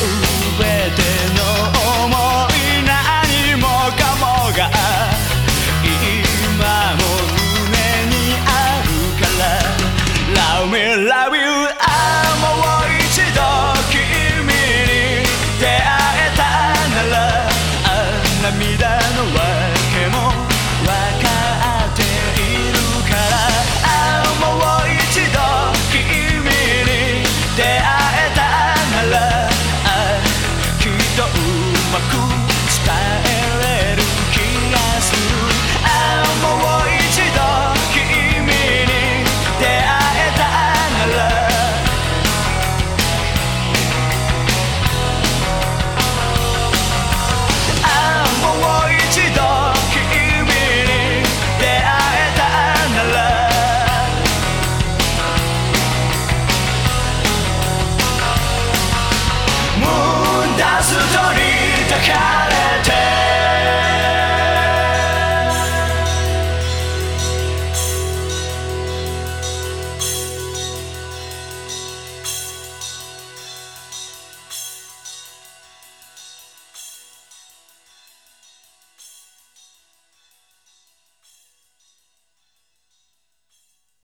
Ooh, baby.